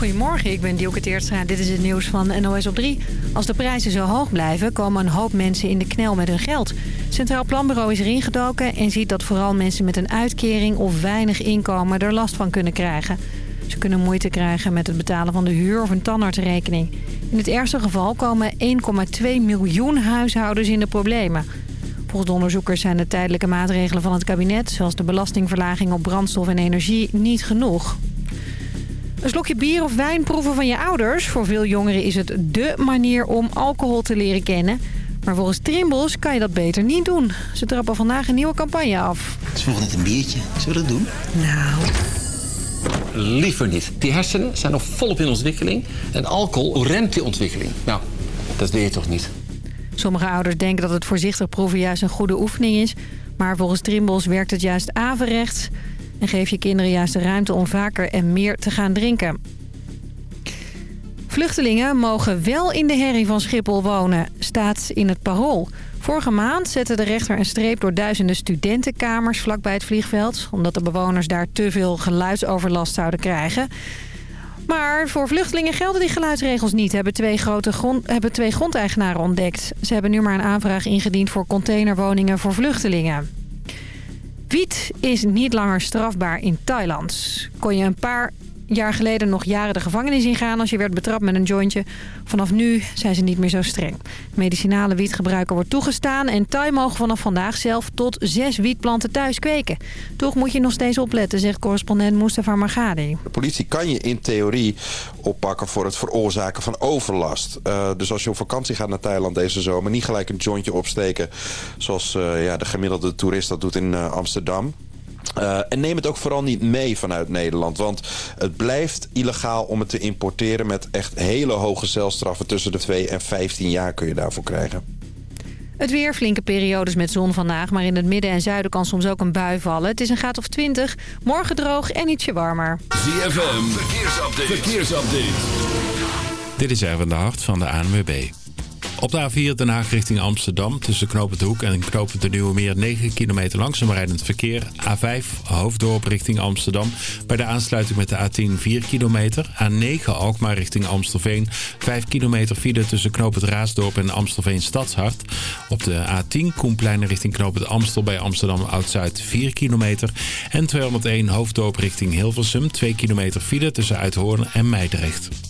Goedemorgen, ik ben Dielke Teertstra. Dit is het nieuws van NOS op 3. Als de prijzen zo hoog blijven, komen een hoop mensen in de knel met hun geld. Centraal Planbureau is erin gedoken en ziet dat vooral mensen met een uitkering of weinig inkomen er last van kunnen krijgen. Ze kunnen moeite krijgen met het betalen van de huur of een tandartsrekening. In het ergste geval komen 1,2 miljoen huishoudens in de problemen. Volgens de onderzoekers zijn de tijdelijke maatregelen van het kabinet... zoals de belastingverlaging op brandstof en energie, niet genoeg. Een slokje bier of wijn proeven van je ouders. Voor veel jongeren is het dé manier om alcohol te leren kennen. Maar volgens Trimbos kan je dat beter niet doen. Ze trappen vandaag een nieuwe campagne af. Het is nog net een biertje. Zullen we dat doen? Nou... Liever niet. Die hersenen zijn nog volop in ontwikkeling. En alcohol remt die ontwikkeling. Nou, dat weet je toch niet? Sommige ouders denken dat het voorzichtig proeven juist een goede oefening is. Maar volgens Trimbos werkt het juist averechts. En geef je kinderen juist de ruimte om vaker en meer te gaan drinken. Vluchtelingen mogen wel in de herrie van Schiphol wonen, staat in het parool. Vorige maand zette de rechter een streep door duizenden studentenkamers vlakbij het vliegveld... omdat de bewoners daar te veel geluidsoverlast zouden krijgen. Maar voor vluchtelingen gelden die geluidsregels niet, hebben twee, grote grond, hebben twee grondeigenaren ontdekt. Ze hebben nu maar een aanvraag ingediend voor containerwoningen voor vluchtelingen. Wiet is niet langer strafbaar in Thailand. Kon je een paar jaar geleden nog jaren de gevangenis ingaan als je werd betrapt met een jointje. Vanaf nu zijn ze niet meer zo streng. Medicinale wietgebruiker wordt toegestaan en Thai mogen vanaf vandaag zelf tot zes wietplanten thuis kweken. Toch moet je nog steeds opletten, zegt correspondent Mustafa Margadi. De politie kan je in theorie oppakken voor het veroorzaken van overlast. Uh, dus als je op vakantie gaat naar Thailand deze zomer, niet gelijk een jointje opsteken zoals uh, ja, de gemiddelde toerist dat doet in uh, Amsterdam. Uh, en neem het ook vooral niet mee vanuit Nederland. Want het blijft illegaal om het te importeren... met echt hele hoge celstraffen. Tussen de 2 en 15 jaar kun je daarvoor krijgen. Het weer, flinke periodes met zon vandaag. Maar in het midden en zuiden kan soms ook een bui vallen. Het is een graad of 20. Morgen droog en ietsje warmer. ZFM, verkeersupdate. verkeersupdate. Dit is Erwin de Hart van de ANWB. Op de A4 Den Haag richting Amsterdam tussen Knopend Hoek en Knopend de Nieuwe Meer 9 kilometer langzaam rijdend verkeer. A5 Hoofddorp richting Amsterdam. Bij de aansluiting met de A10 4 kilometer. A9 Alkmaar richting Amstelveen. 5 kilometer file tussen Knopend Raasdorp en Amstelveen Stadshart. Op de A10 Koenplein richting Knopend Amstel bij Amsterdam Oud-Zuid 4 kilometer. En 201 Hoofddorp richting Hilversum. 2 kilometer file tussen Uithoorn en Meidrecht.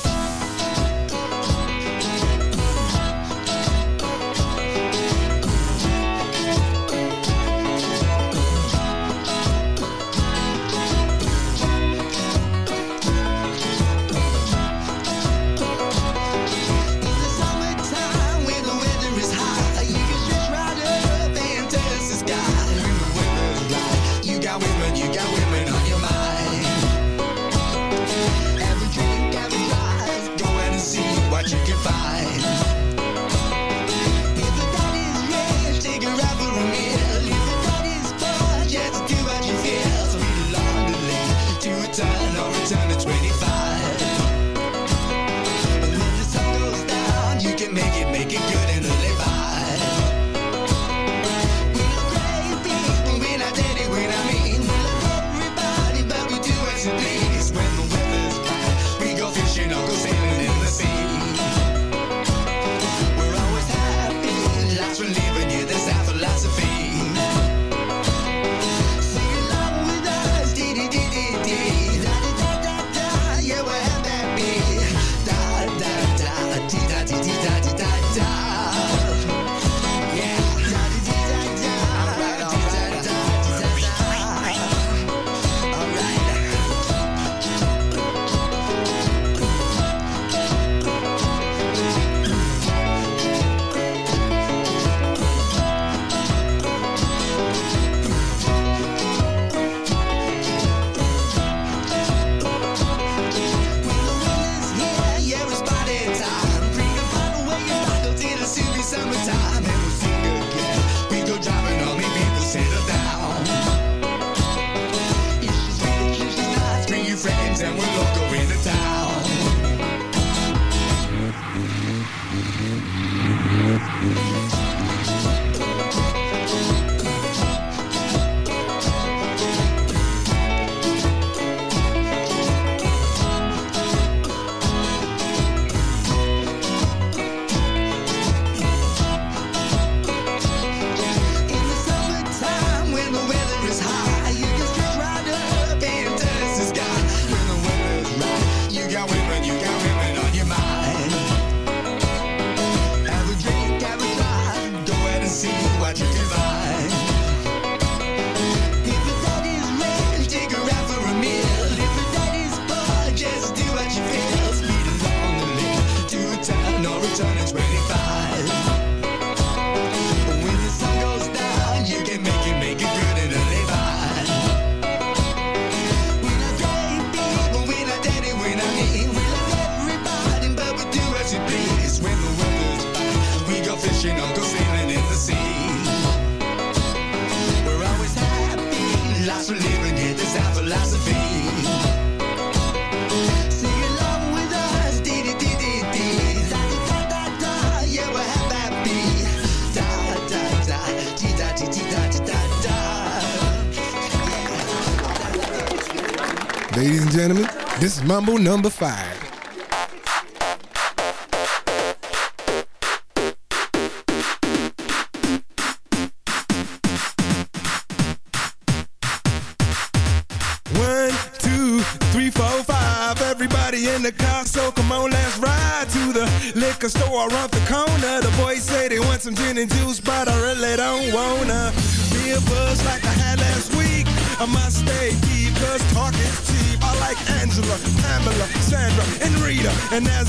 Mambo number five.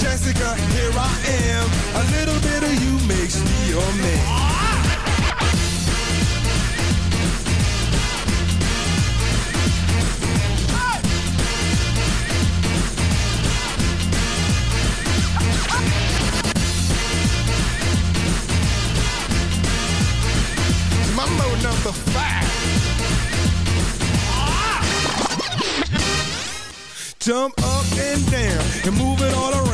Jessica, here I am. A little bit of you makes me your man. Mambo number five. Jump up and down and move it all around.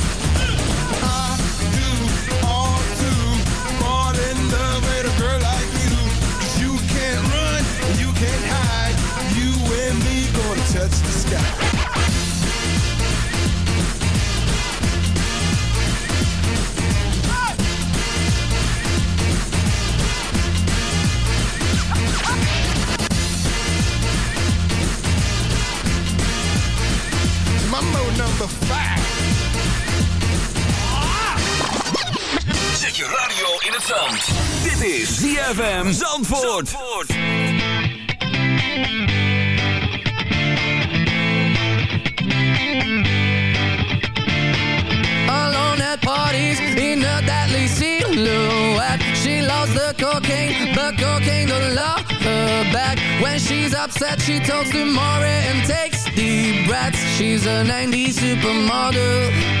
ZFM Zandvoort. Zandvoort. parties in a deadly silhouette. She loves the cocaine, but cocaine don't love her back. When she's upset, she talks to Maury and takes deep breaths. She's a 90s supermodel.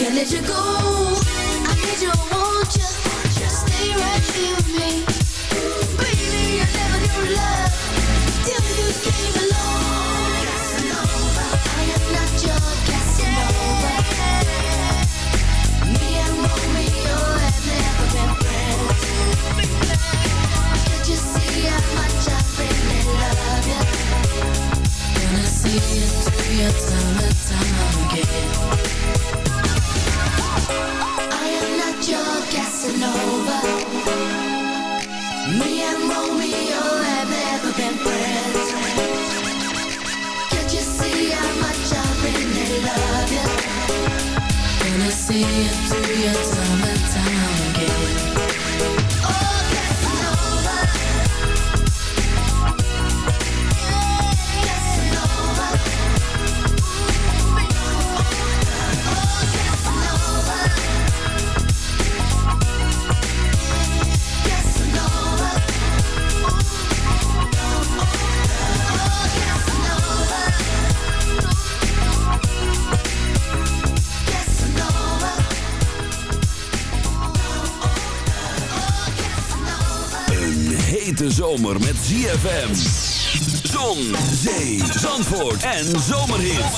Can't let you go. Dfm, Zon, zee, zandvoort en zomerhit.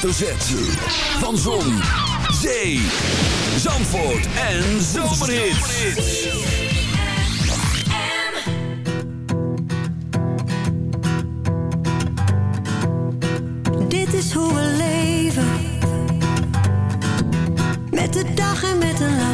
Hoofdletter Z. Van Zon, Zee, Zandvoort en Zomerhits. Dit is hoe we leven. Met de dag en met een lach.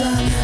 What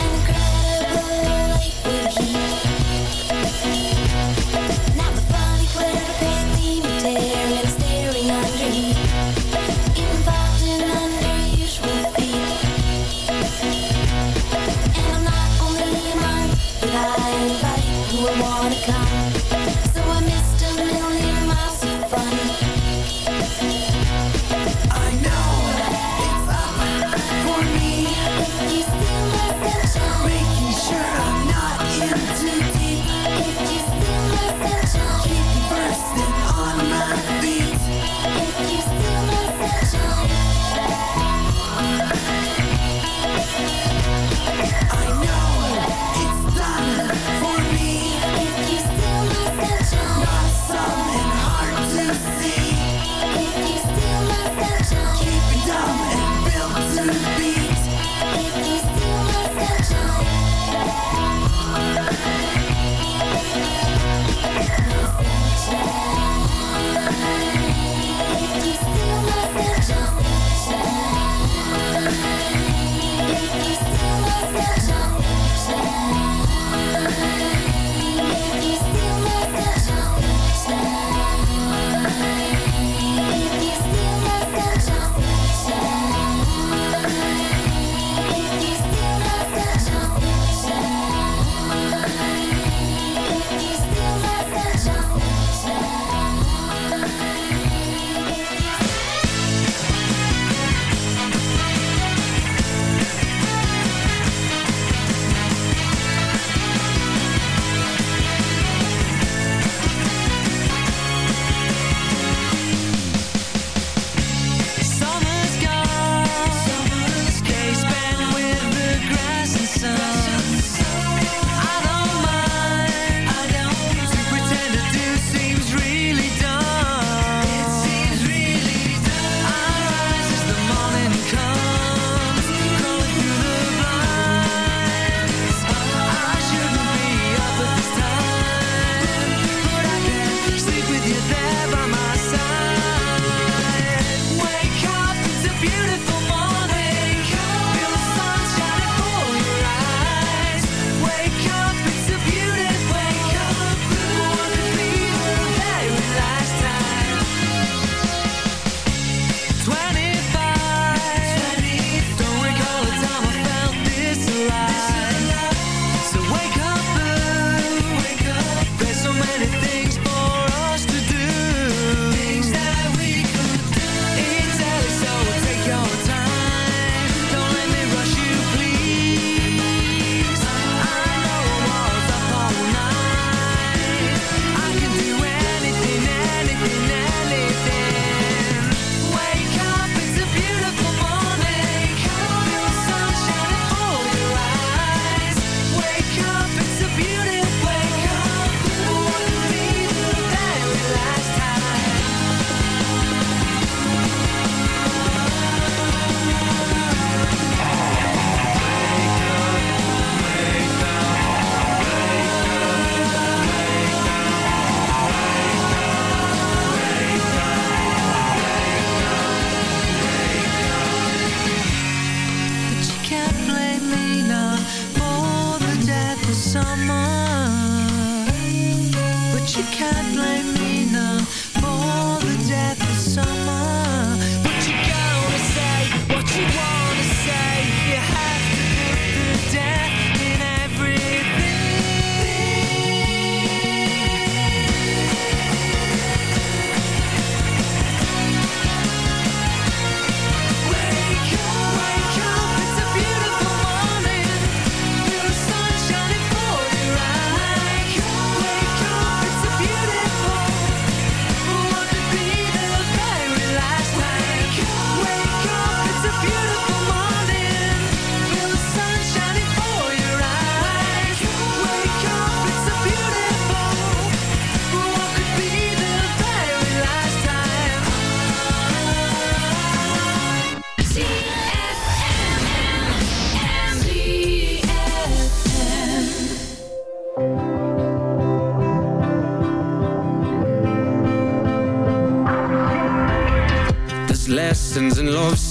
can't blame me now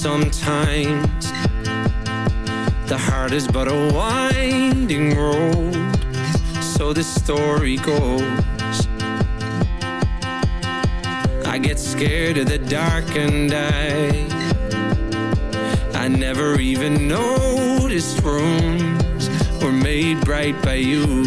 sometimes. The heart is but a winding road. So the story goes. I get scared of the dark and I. I never even noticed rooms were made bright by you.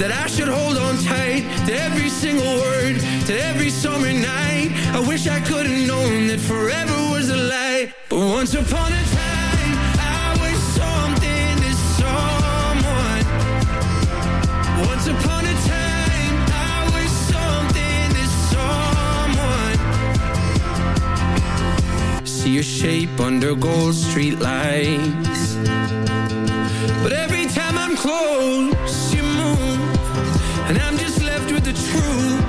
That I should hold on tight to every single word, to every summer night. I wish I could have known that forever was a lie. But once upon a time, I was something to someone. Once upon a time, I was something someone. See your shape under gold street lights. But every time I'm close. And I'm just left with the truth.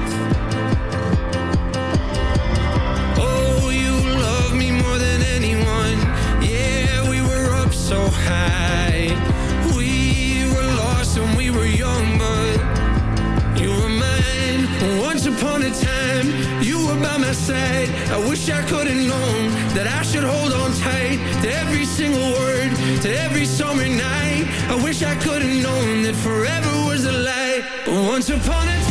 Oh, you love me more than anyone. Yeah, we were up so high. We were lost when we were young, but you were mine. Once upon a time, you were by my side. I wish I could have known that I should hold on tight to every single word, to every summer night. I wish I could have known that forever once upon a time,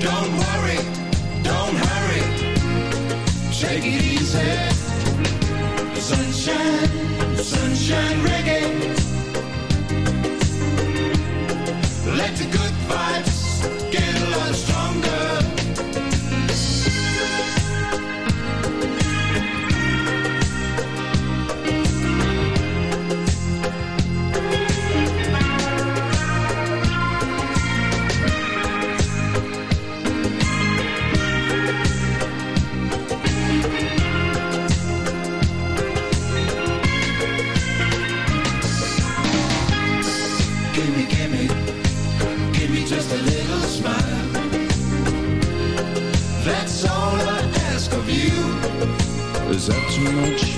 Don't worry, don't hurry. Take it easy. Sunshine, sunshine reggae. Let the good vibes get Is that too much?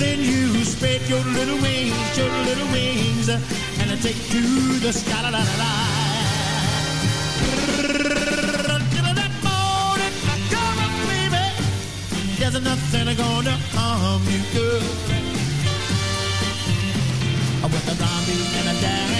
Then you spread your little wings, your little wings, and I take to the sky. La, la, la, la. Till that morning, come on, baby. There's nothing gonna harm you, girl. With a mommy and a daddy